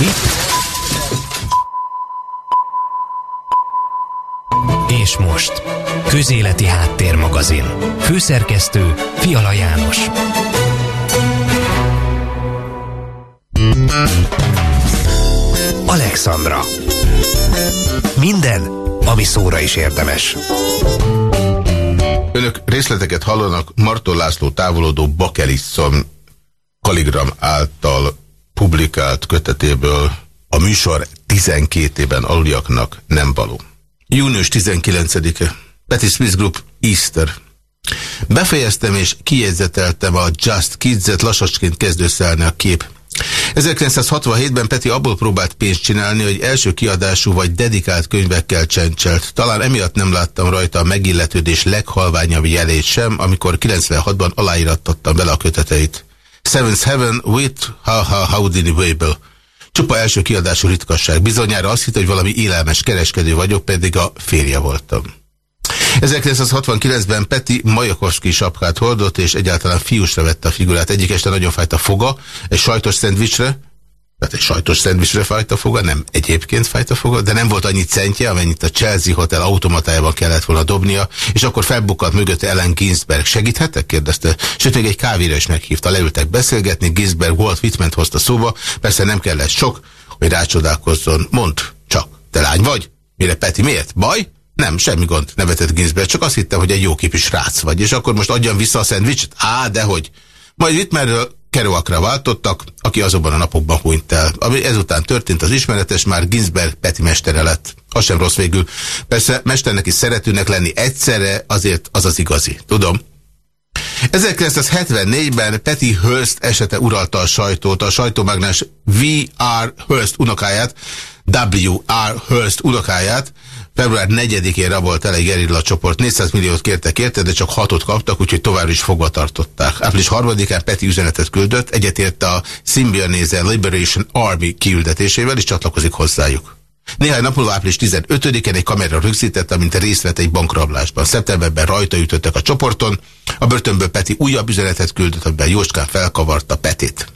Itt. És most. Közéleti Háttérmagazin. Főszerkesztő Fiala János. Alexandra. Minden, ami szóra is érdemes. Önök részleteket hallanak Marton László távolodó Bakelisszon Kaligram által publikált kötetéből a műsor 12 ében aluljaknak nem való. Június 19-e. Patti Smith Group Easter. Befejeztem és kijegyzeteltem a Just Kids-et, lassacsként kezd összeállni a kép. 1967-ben Peti abból próbált pénzt csinálni, hogy első kiadású vagy dedikált könyvekkel csencselt. Talán emiatt nem láttam rajta a megilletődés leghalványabb jelét sem, amikor 96-ban aláírattattam bele a köteteit. Seventh Heaven with Ha Ha Houdini Wable. Csupa első kiadású ritkasság. Bizonyára azt hitt, hogy valami élelmes kereskedő vagyok, pedig a férje voltam. 1969-ben Peti Majakovszki sapkát hordott, és egyáltalán fiúsra vette a figurát. Egyik este nagyon fájt a foga, egy sajtos szendvicsre, tehát egy sajtos szendvicsre fájt foga, nem egyébként fájt a foga, de nem volt annyi centje, amennyit a Chelsea Hotel automatájában kellett volna dobnia, és akkor felbukkant mögötte Ellen Ginsberg. Segíthetek? kérdezte. Sőt, még egy kávéra is meghívta. Leültek beszélgetni, Ginsberg Walt Whitman hozta szóba, persze nem kellett sok, hogy rácsodálkozzon. Mond, csak, te lány vagy? Mire Peti, miért? Baj? Nem, semmi gond, nevetett Ginsberg, csak azt hittem, hogy egy jó képű srác vagy, és akkor most adjam vissza a szendvicset? Á, dehogy. Majd Whitmerről Kerouakra váltottak, aki azonban a napokban hunyt el. Ami ezután történt, az ismeretes, már Ginsberg Peti mestere lett. Az sem rossz végül. Persze mesternek is szeretőnek lenni egyszerre, azért az az igazi. Tudom. 1974-ben Peti Hearst esete uralta a sajtót, a sajtómágnás V.R. Hearst unokáját, W.R. Hearst unokáját, Február 4-én rabolt el egy gerilla csoport, 400 milliót kértek érte, de csak hatot kaptak, úgyhogy tovább is fogva tartották. Április 3-án Peti üzenetet küldött, egyetért a Symbionese Liberation Army kiüldetésével, és csatlakozik hozzájuk. Néhány nap múlva április 15-én egy kamera rögzítette, amint részt vett egy bankrablásban. Szeptemberben rajta ütöttek a csoporton, a börtönből Peti újabb üzenetet küldött, amiben Jóskán felkavarta Petit.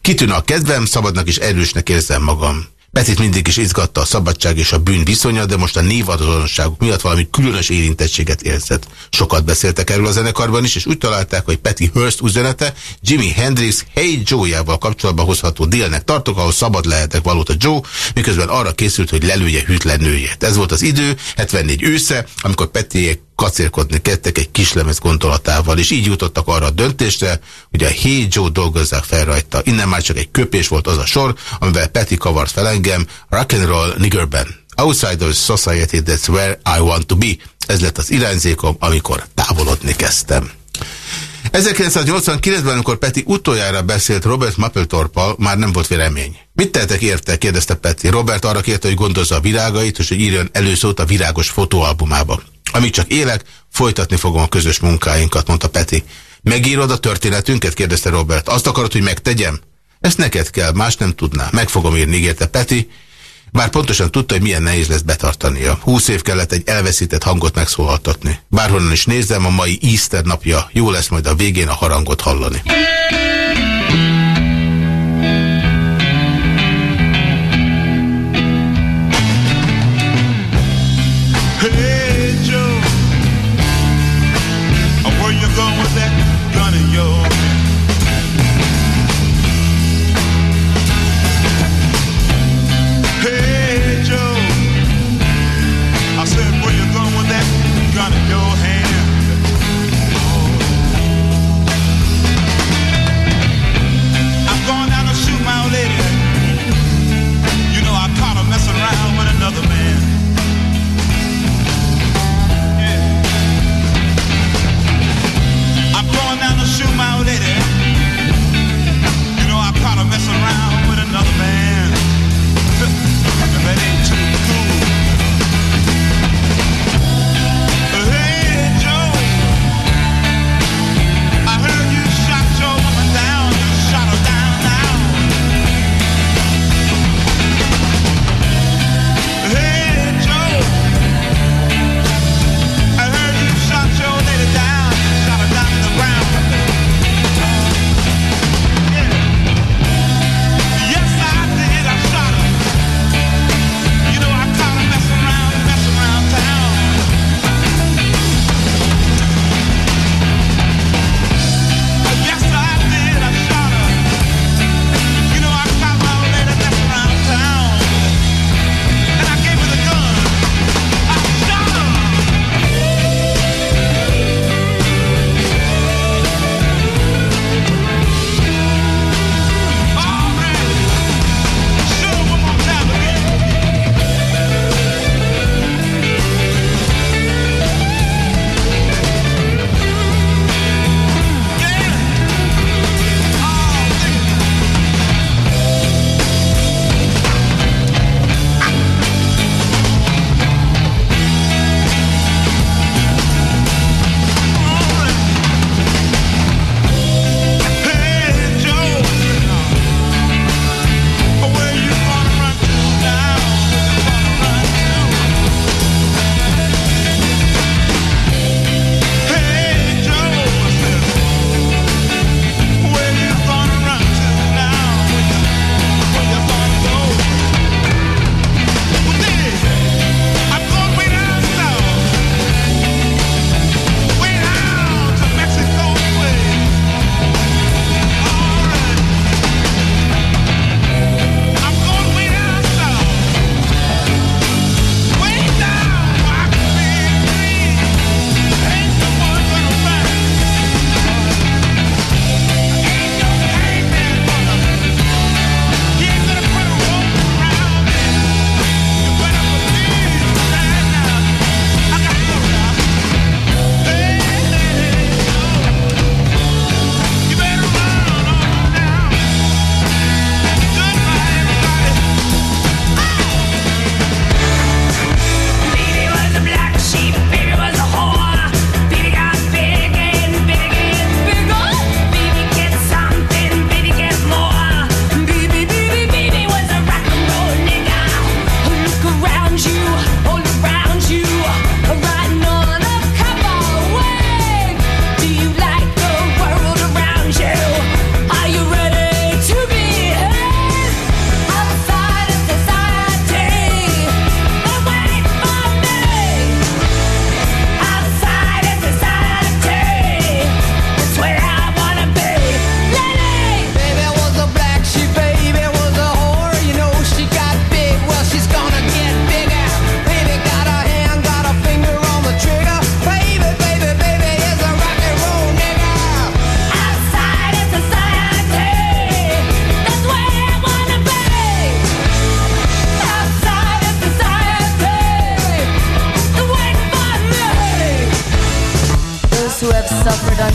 Kitűnő a kedvem, szabadnak és erősnek érzem magam. Petit mindig is izgatta a szabadság és a bűn viszonya, de most a névadonosságuk miatt valami különös érintettséget érzett. Sokat beszéltek erről a zenekarban is, és úgy találták, hogy Petty Hearst üzenete Jimi Hendrix Hey Joe-jával kapcsolatban hozható délnek tartok, ahol szabad lehetek valóta Joe, miközben arra készült, hogy lelője hűtlen nőjét. Ez volt az idő, 74 ősze, amikor Pettyék kacérkodni kettek egy kislemez gondolatával, és így jutottak arra a döntésre, hogy a Hey Joe dolgozzák fel rajta. Innen már csak egy köpés volt az a sor, amivel Peti kavart fel engem Rock and Roll Niggerben. Outside of Society, that's where I want to be. Ez lett az irányzékom, amikor távolodni kezdtem. 1989-ben, amikor Peti utoljára beszélt Robert Mapplethorpe-al, már nem volt vélemény. Mit tehetek érte? kérdezte Peti. Robert arra kérte, hogy gondozza a virágait, és hogy írjon előszót a virágos fotóalbumába. Amíg csak élek, folytatni fogom a közös munkáinkat, mondta Peti. Megírod a történetünket? kérdezte Robert. Azt akarod, hogy megtegyem? Ezt neked kell, más nem tudná. Meg fogom írni, ígérte Peti. Bár pontosan tudta, hogy milyen nehéz lesz betartania. Húsz év kellett egy elveszített hangot megszólaltatni. Bárhonnan is nézem, a mai Easter napja. Jó lesz majd a végén a harangot hallani.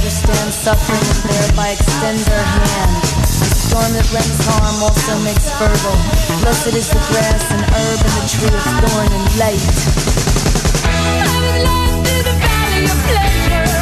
Understand suffering and thereby extend their hand. The storm that brings harm also makes fertile. Blessed is the grass and herb and the tree of thorn and light. I was lost in the valley of pleasure.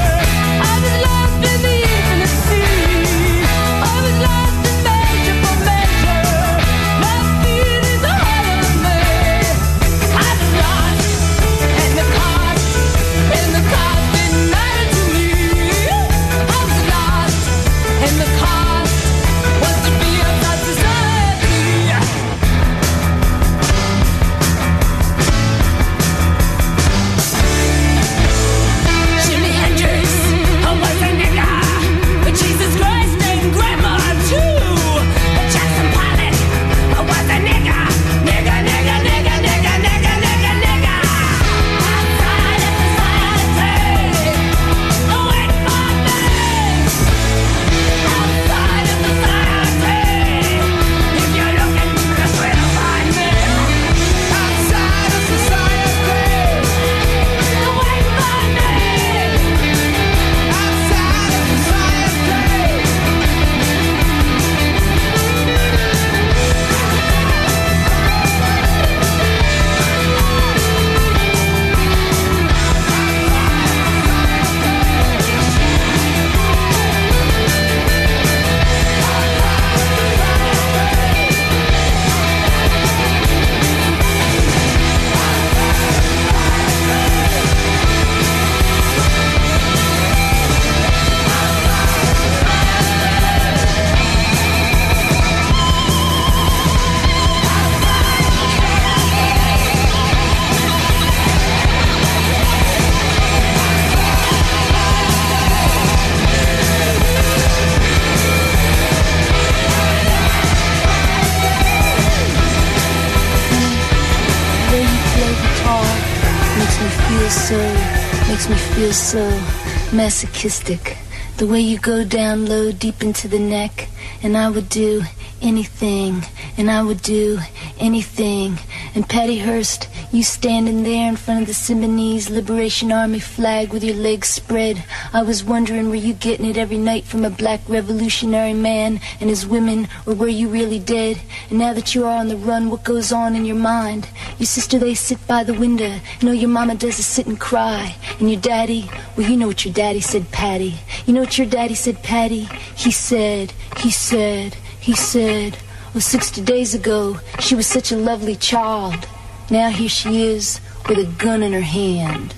So masochistic. The way you go down low, deep into the neck, and I would do anything, and I would do anything. And Patty Hearst, you standing there in front of the Symbionese Liberation Army flag with your legs spread. I was wondering, were you getting it every night from a black revolutionary man and his women, or were you really dead? And now that you are on the run, what goes on in your mind? Your sister, they sit by the window. You know your mama does is sit and cry. And your daddy, well, you know what your daddy said, Patty. You know what your daddy said, Patty? He said, he said, he said, oh, 60 days ago, she was such a lovely child. Now here she is with a gun in her hand.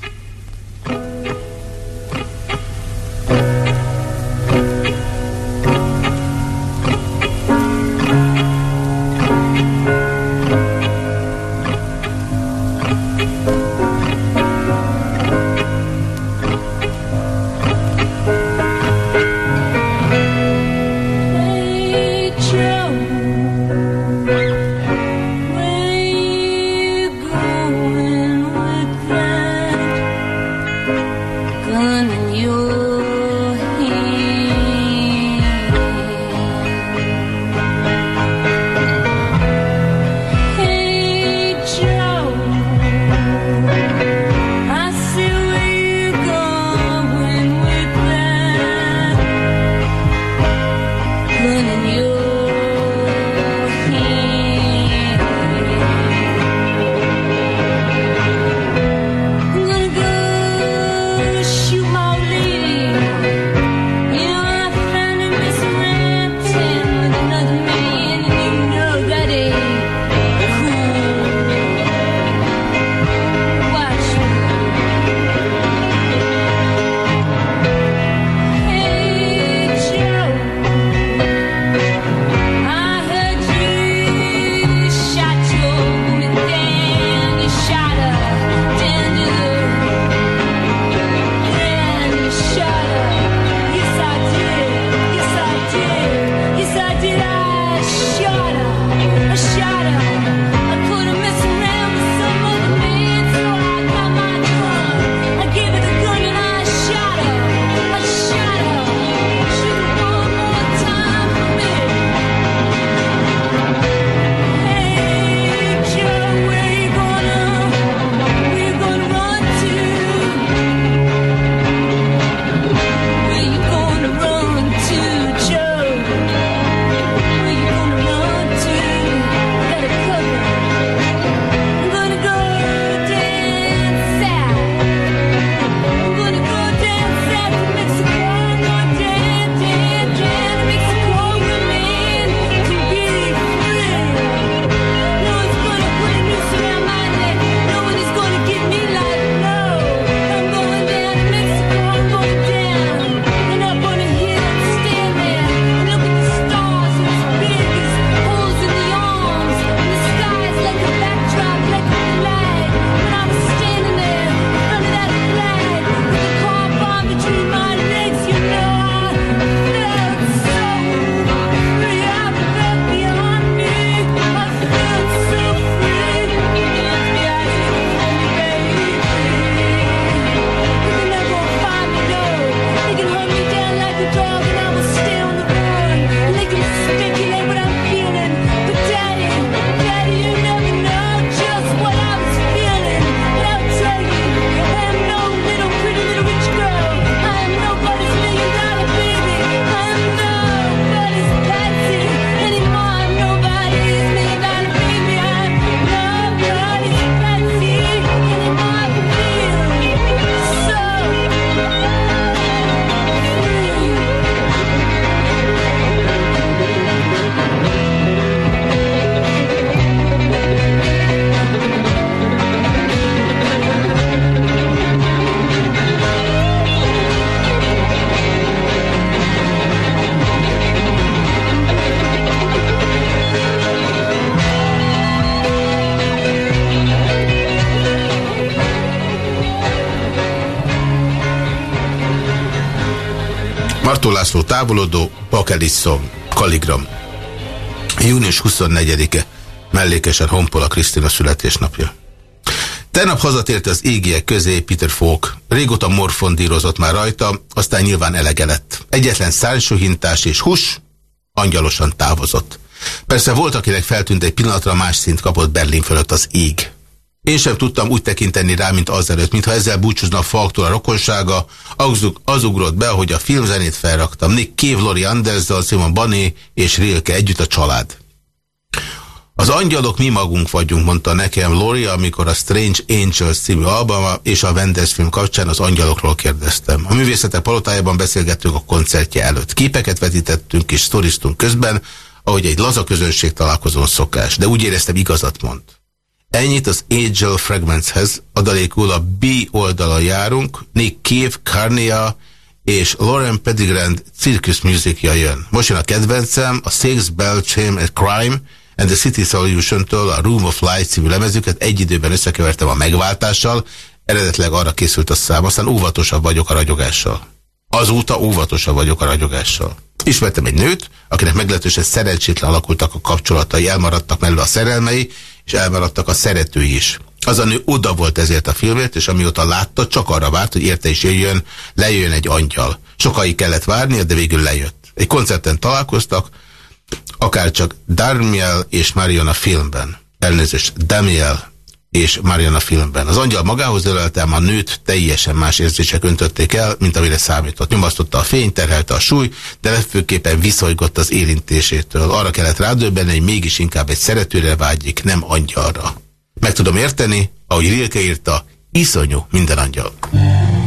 László távolodó, Bakelisszom, Kaligram. Június 24-e, mellékesen Honpola Krisztina születésnapja. Tegnap hazatért az égiek közé Peter Falk. Régóta morfondírozott már rajta, aztán nyilván elege lett. Egyetlen szársuhintás és hús angyalosan távozott. Persze volt, akinek feltűnt egy pillanatra más szint kapott Berlin fölött az ég. Én sem tudtam úgy tekinteni rá, mint azelőtt, mintha ezzel búcsúzna Falktól a rokonsága, az, az ugrott be, hogy a filmzenét felraktam. Nick Cave, Lori Anderson, Simon Bunny és Rilke együtt a család. Az angyalok mi magunk vagyunk, mondta nekem Lori, amikor a Strange Angels című albama és a Wenders film kapcsán az angyalokról kérdeztem. A művészetek palotájában beszélgettünk a koncertje előtt. Képeket vetítettünk és sztoriztunk közben, ahogy egy laza közönség találkozón szokás, de úgy éreztem igazat mond. Ennyit az Angel Fragmentshez, adalékul a B oldalon járunk, Nick Cave, Carnia és Lauren Pedigrand Circus Musicja jön. Most jön a kedvencem, a Six Bell and Crime, and the City Solution-től a Room of Light című lemezüket egy időben összekevertem a megváltással, eredetleg arra készült a szám, aztán óvatosabb vagyok a ragyogással. Azóta óvatosabb vagyok a ragyogással. Ismertem egy nőt, akinek meglehetősen szerencsétlen alakultak a kapcsolatai, elmaradtak mellől a szerelmei, és elmaradtak a szeretői is. Az a nő oda volt ezért a filmért, és amióta látta, csak arra várt, hogy érte is jöjjön, lejöjjön egy angyal. Sokáig kellett várnia, de végül lejött. Egy koncerten találkoztak, akár csak Darmiel és Mariana filmben. Elnézést, Damiel és Mariana filmben. Az angyal magához ölelte, a nőt teljesen más érzések öntötték el, mint amire számított. Nyomasztotta a fény, terhelte a súly, de legfőképpen viszolygott az érintésétől. Arra kellett rádöbbenni, hogy mégis inkább egy szeretőre vágyik, nem angyalra. Meg tudom érteni, ahogy Rilke írta, iszonyú minden angyal. leaving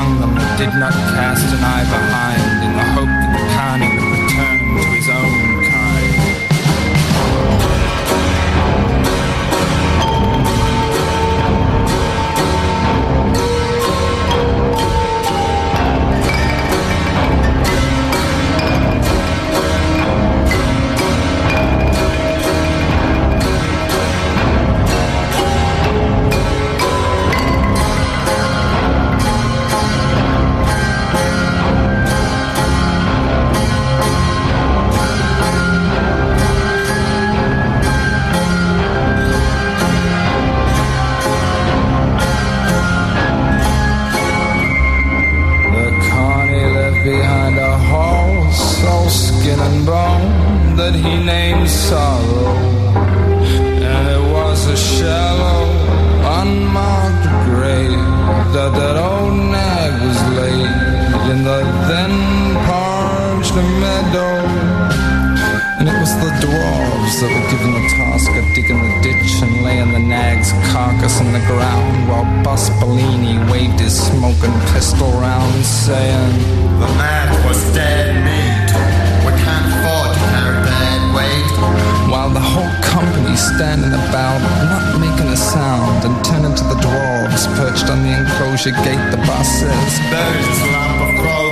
among them that did not cast an eye behind in the hope not making a sound, and turning to the dwarves perched on the enclosure gate. The bus says, "Birds, lump of crow."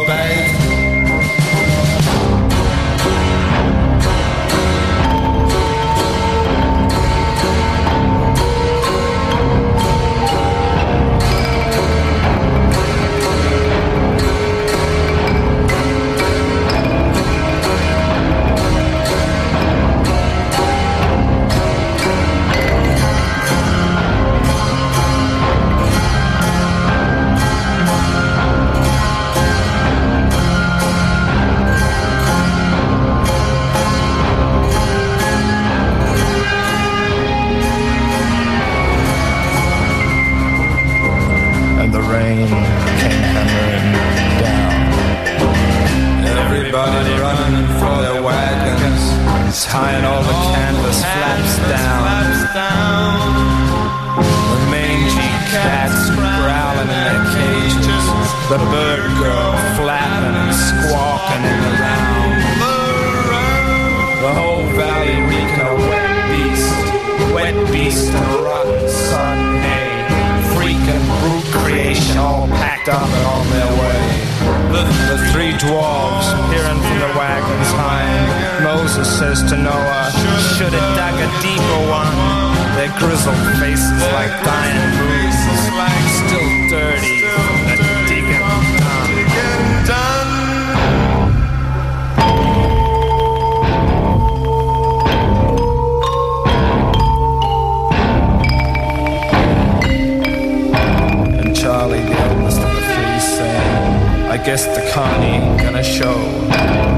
show.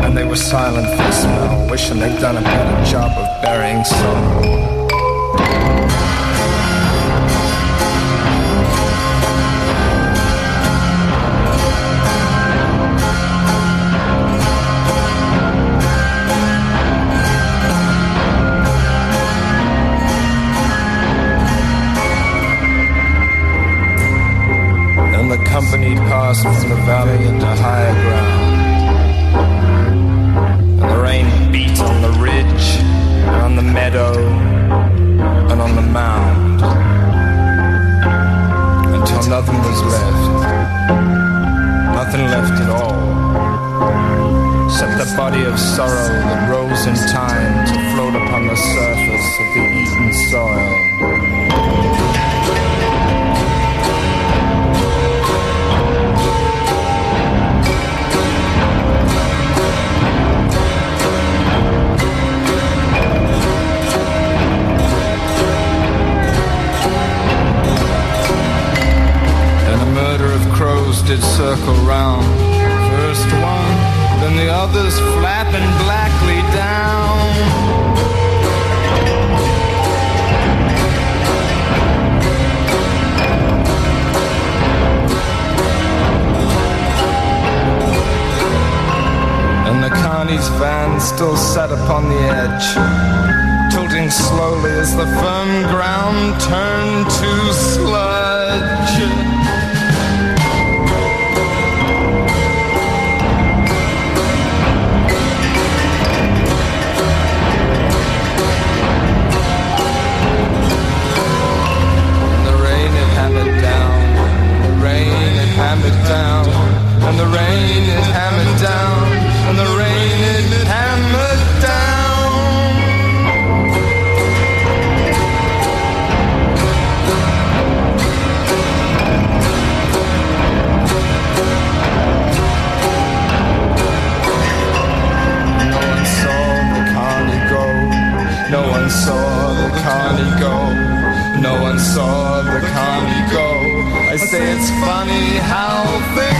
And they were silent for a smell, wishing they'd done a better job of burying soul. Still sat upon the edge, tilting slowly as the firm ground turned to sludge. Hammered down, and the rain saw the carny go. I say it's funny how things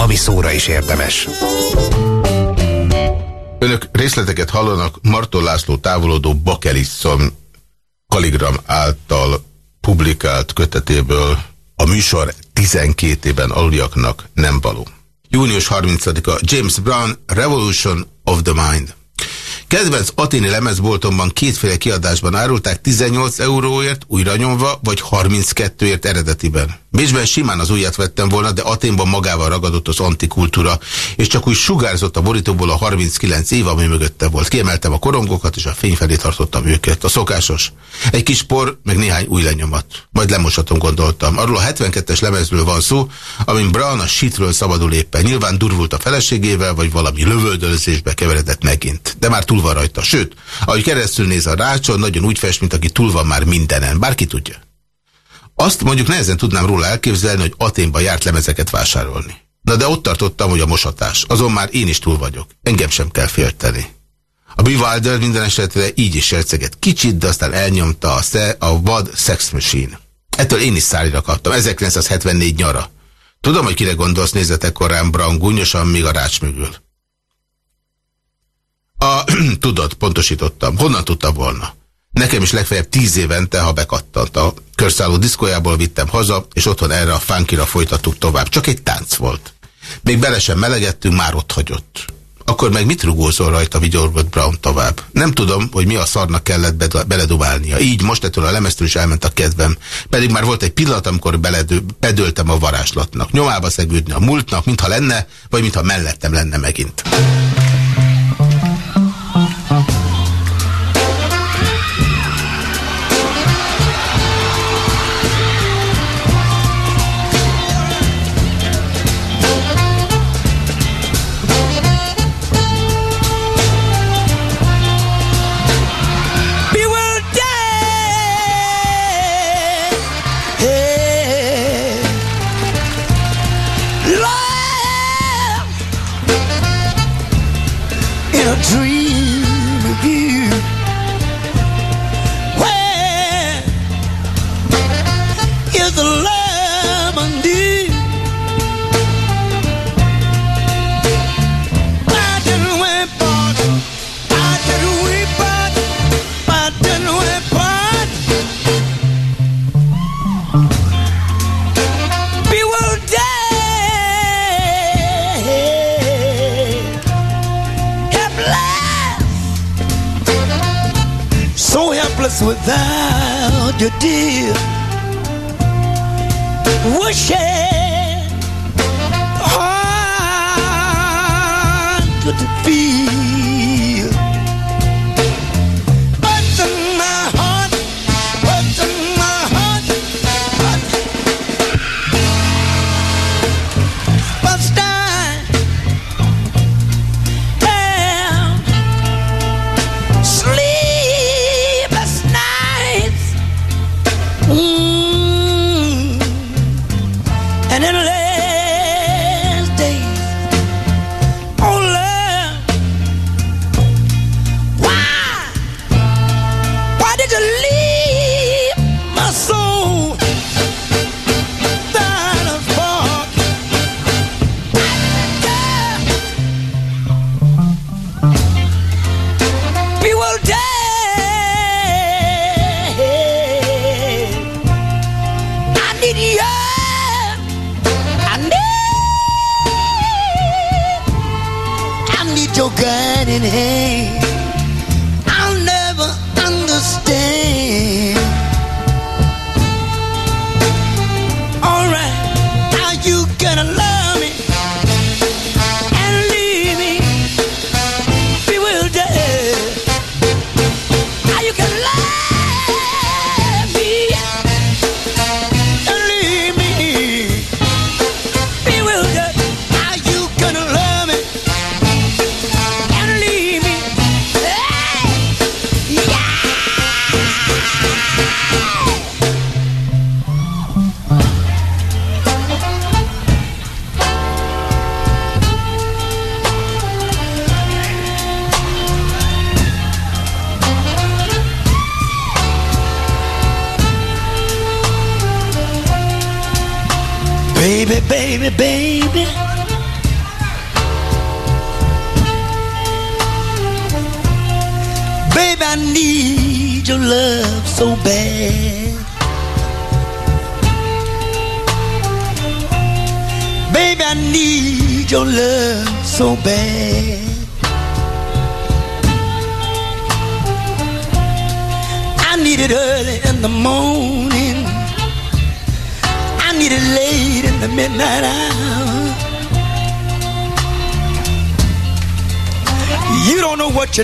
ami szóra is érdemes. Önök részleteket hallanak Marton László távolodó Bakelisszon Kaligram által publikált kötetéből a műsor 12 ében aluljaknak nem való. Június 30-a James Brown Revolution of the Mind. Kedvenc aténi lemezboltomban kétféle kiadásban árulták 18 euróért újra nyomva, vagy 32ért eredetiben. Bécsben simán az újat vettem volna, de Aténban magával ragadott az antikultúra, és csak úgy sugárzott a borítóból a 39 év, ami mögötte volt. Kiemeltem a korongokat, és a fény felé tartottam őket. A szokásos. Egy kis por, meg néhány új lenyomat. Majd lemosatom, gondoltam. Arról a 72-es lemezről van szó, amin Brown a sitről szabadul éppen. Nyilván durvult a feleségével, vagy valami lövöldözésbe keveredett megint. De már túl van rajta. Sőt, ahogy keresztül néz a rácson, nagyon úgy fest, mint aki túl van már mindenen. Bárki tudja. Azt mondjuk nehezen tudnám róla elképzelni, hogy Aténba járt lemezeket vásárolni. Na de ott tartottam, hogy a mosatás. Azon már én is túl vagyok. Engem sem kell félteni. A Bewilder minden esetre így is serceget kicsit, de aztán elnyomta a, a vad Sex Machine. Ettől én is szárira kaptam. 1974 nyara. Tudom, hogy kire gondolsz, nézetek korán Brown gúnyosan, még a rács mögül. A, tudod, pontosítottam. Honnan tudtam volna? Nekem is legfeljebb tíz évente, ha bekattant. A körszálló diszkójából vittem haza, és otthon erre a funkira folytattuk tovább. Csak egy tánc volt. Még bele sem melegettünk, már ott hagyott. Akkor meg mit rugózol rajta, vigyorgott Brown tovább? Nem tudom, hogy mi a szarnak kellett beledobálnia. Így most ettől a lemeztől is elment a kedvem. Pedig már volt egy pillanat, amikor beledő, bedöltem a varázslatnak. Nyomába szegődni a múltnak, mintha lenne, vagy mintha mellettem lenne megint. you did. your gun in hand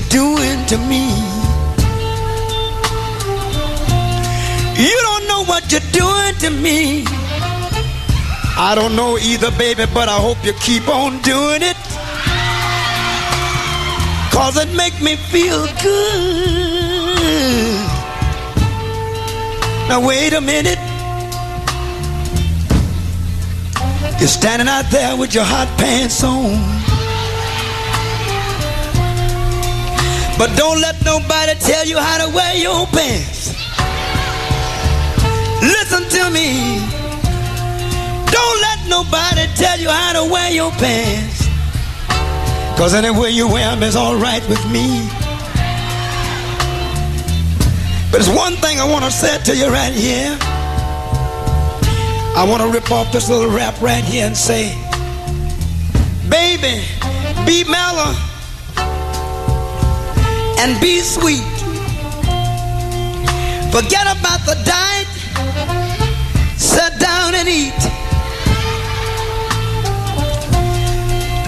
doing to me. You don't know what you're doing to me. I don't know either, baby, but I hope you keep on doing it. Cause it make me feel good. Now wait a minute. You're standing out there with your hot pants on. But don't let nobody tell you how to wear your pants. Listen to me. Don't let nobody tell you how to wear your pants. Cause any way you wear them is alright with me. But there's one thing I want to say to you right here. I want to rip off this little rap right here and say, Baby, be mellow and be sweet. Forget about the diet. Sit down and eat.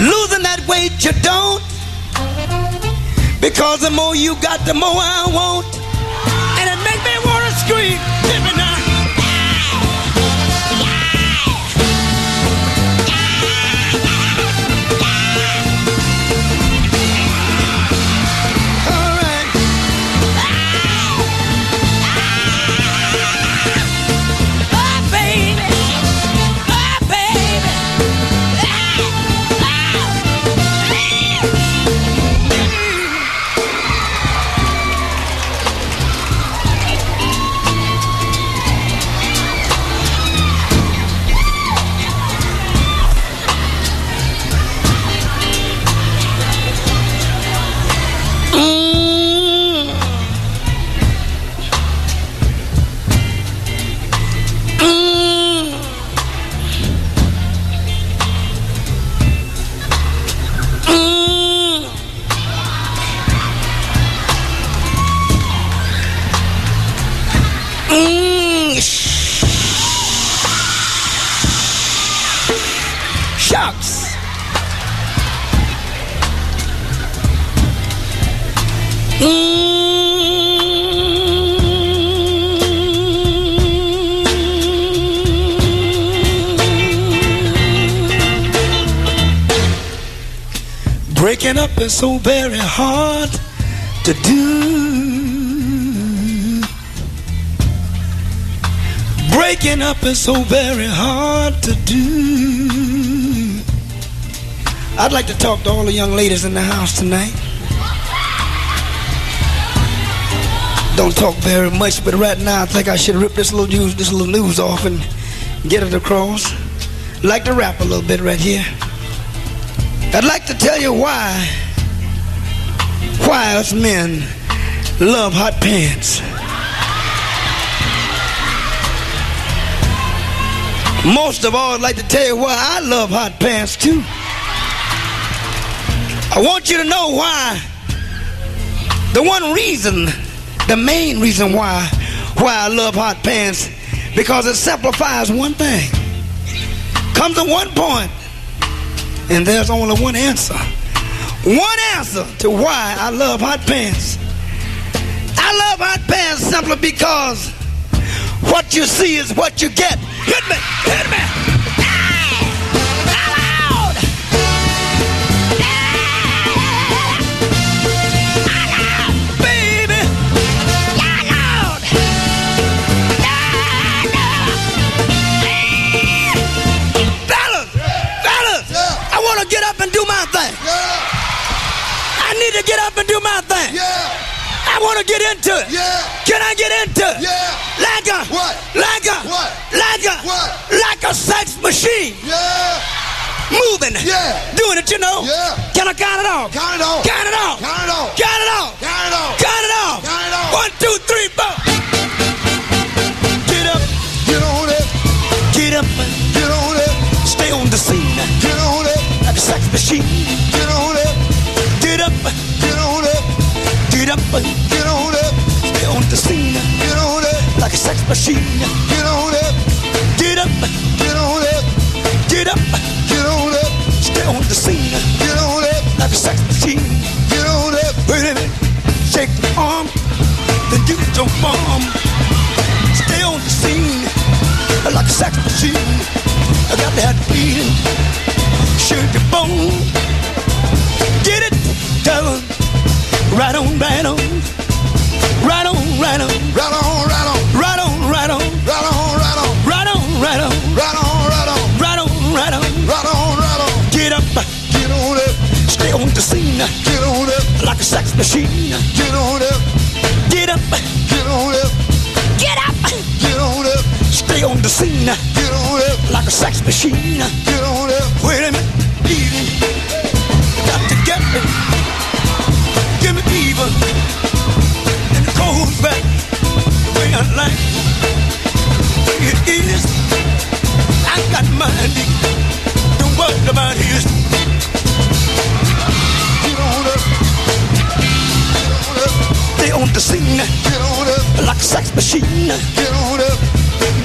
Losing that weight you don't. Because the more you got, the more I want. And it make me want to scream. Is so very hard to do. Breaking up is so very hard to do. I'd like to talk to all the young ladies in the house tonight. Don't talk very much, but right now I think I should rip this little news, this little news off and get it across. Like to rap a little bit right here. I'd like to tell you why, why men love hot pants. Most of all, I'd like to tell you why I love hot pants too. I want you to know why. The one reason, the main reason why, why I love hot pants, because it simplifies one thing. Comes to one point, and there's only one answer. One answer to why I love hot pants. I love hot pants simply because what you see is what you get. Hit me, hit me. Baby. Fellas, fellas, I want to get up and do my thing. Need to get up and do my thing. Yeah. I want to get into it. Yeah. Can I get into it? Yeah. Like a What? Like a What? Like a What? Like a sex machine. Yeah. Moving. Yeah. Doing it, you know. Yeah. Can I count it off? Count it off. Count it off. Count it off. Count it off. Count it off. Count it off. Count it off. One, two, three, four. Get up. Get on it. Get up. Get on it. Stay on the scene. Get on it. Like a sex machine. Get on Get up. Get on it. Stay on the scene. Get on it. Like a sex machine. Get on it. Get up. Get on it. Get up. Get on it. Stay on the scene. Get on it. Like a sex machine. Get on it. Wait a minute. Shake the arm. Then use your palm. Stay on the scene. Like a sex machine. I got that feeling. Shake your bone. Right on, right on. Right on, right on. Right on, right on. Right on, right on. Right on, right on. Right on, right on. Right on, right on. Right on, right on. Right on, right on. Get up. Get on it. Stay on the scene. Get on it. Like a sex machine. Get on it. Get up. Get on it. Get up. Get on it. Stay on the scene. Get on it. Like a sex machine. Get on it. Wait a minute. Got to get me. Give me even. And it goes back the way I like. It is. I got mine. Don't worry about his. Get on it. Get on it. Stay on the scene. Get on it. Like a sex machine. Get on it.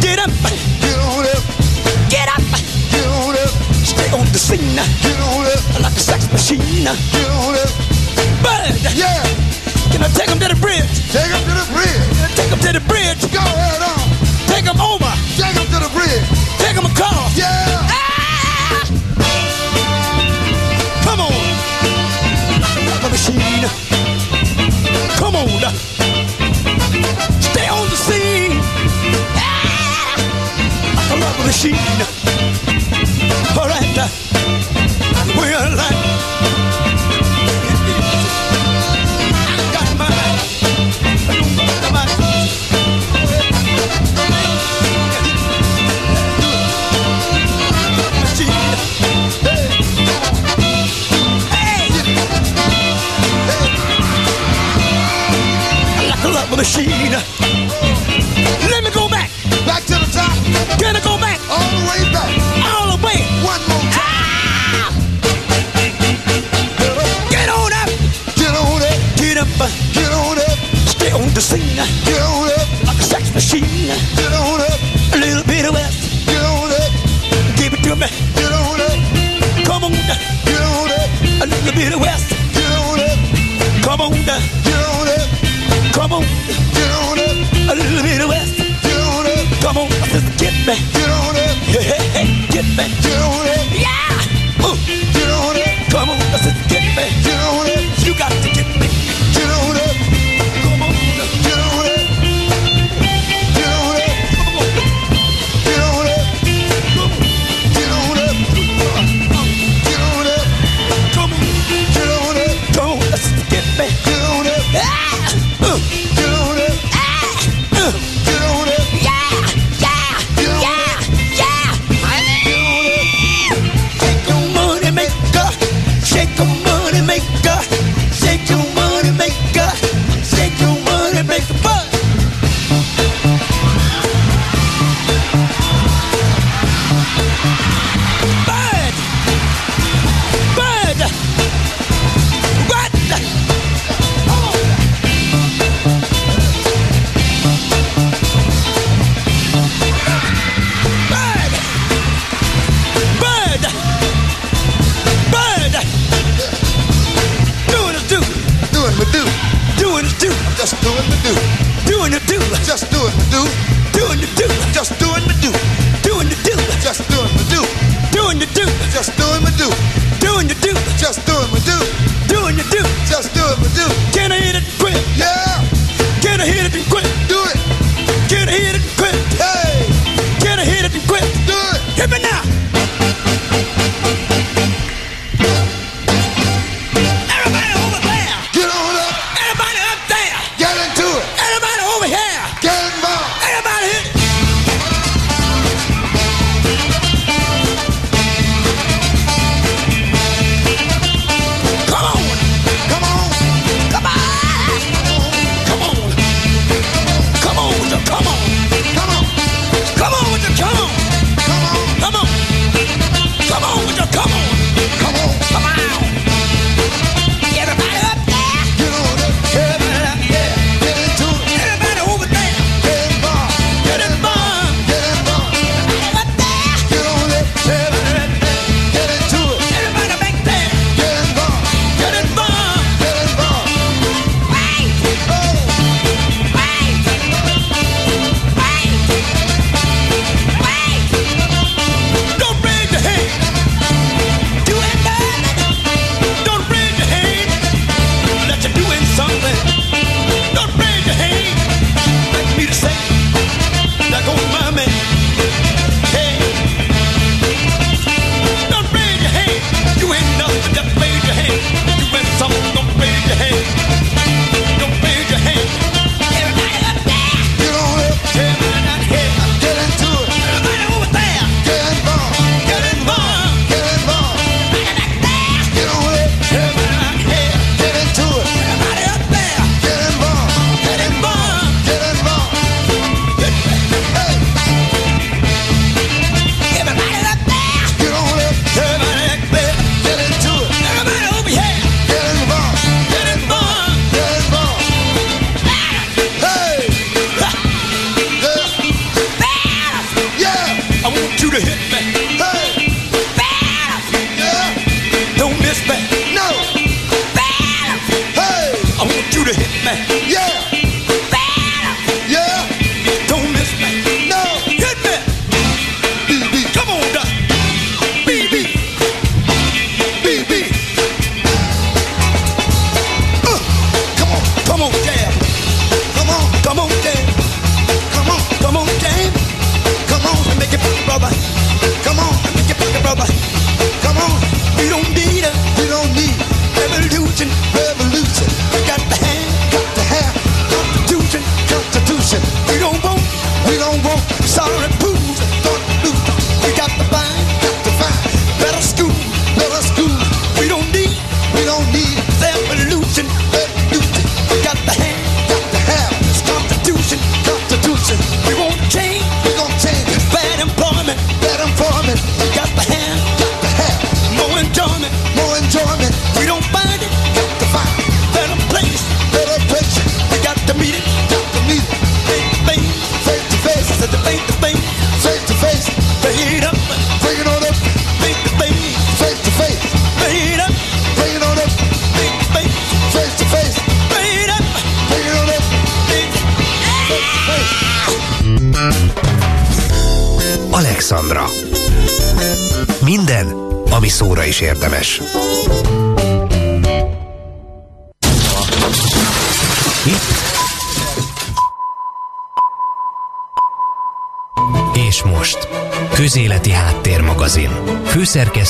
Get up. Get up. Get on it. Stay on the scene. Get on it. Like a sex machine. Get on it. Bird. Yeah. Can I take him to the bridge? Take him to the bridge. I take him to the bridge? Go ahead on. Take him over. Take him to the bridge. Take him across. Yeah. Ah!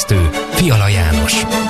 Főszerkesztő Fiala János.